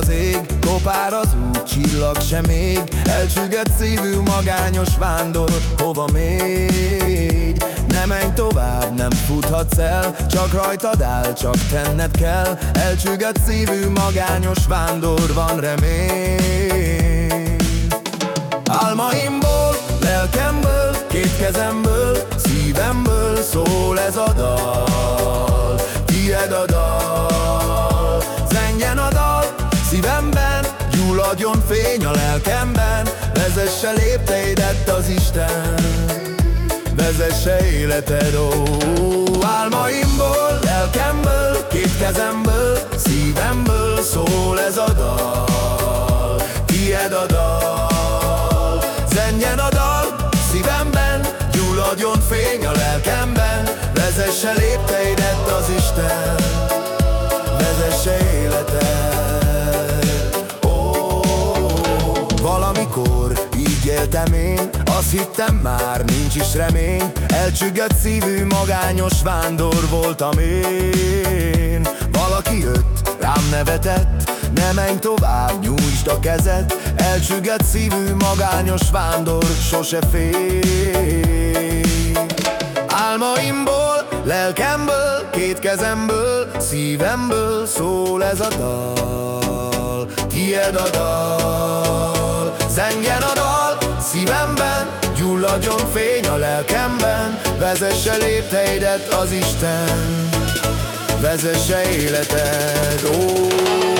Az ég, kopár az út, csillag sem ég. Elcsüget szívű magányos vándor, hova még? Ne menj tovább, nem futhatsz el Csak rajtad áll, csak tenned kell. Elcsüget szívű magányos vándor, van remény. Álmaimból, lelkemből, két kezemből Szívemből szól ez a dal fény a lelkemben Vezesse lépteidet az Isten. Vezesse életed, ó Álmaimból, lelkemből, két kezemből Szívemből szól ez a dal. Tied a dal Zenjen a dal szívemben Gyulladjon fény a lelkemben Vezesse lépteidet az Isten éltem én. Azt hittem már nincs is remény. Elcsüggött szívű magányos vándor voltam én. Valaki jött, rám nevetett. Ne menj tovább, nyújtsd a kezed. Elcsüggött szívű magányos vándor Sose fél Álmaimból, lelkemből, két kezemből Szívemből szól ez a dal. Tied a dal, zengjen a Gyulladjon fény a lelkemben Vezesse lépteidet az Isten. Vezesse életed, ó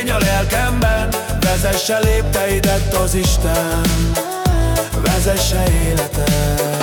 fény a lelkemben Vezesse lépteidet az Isten. Vezesse életed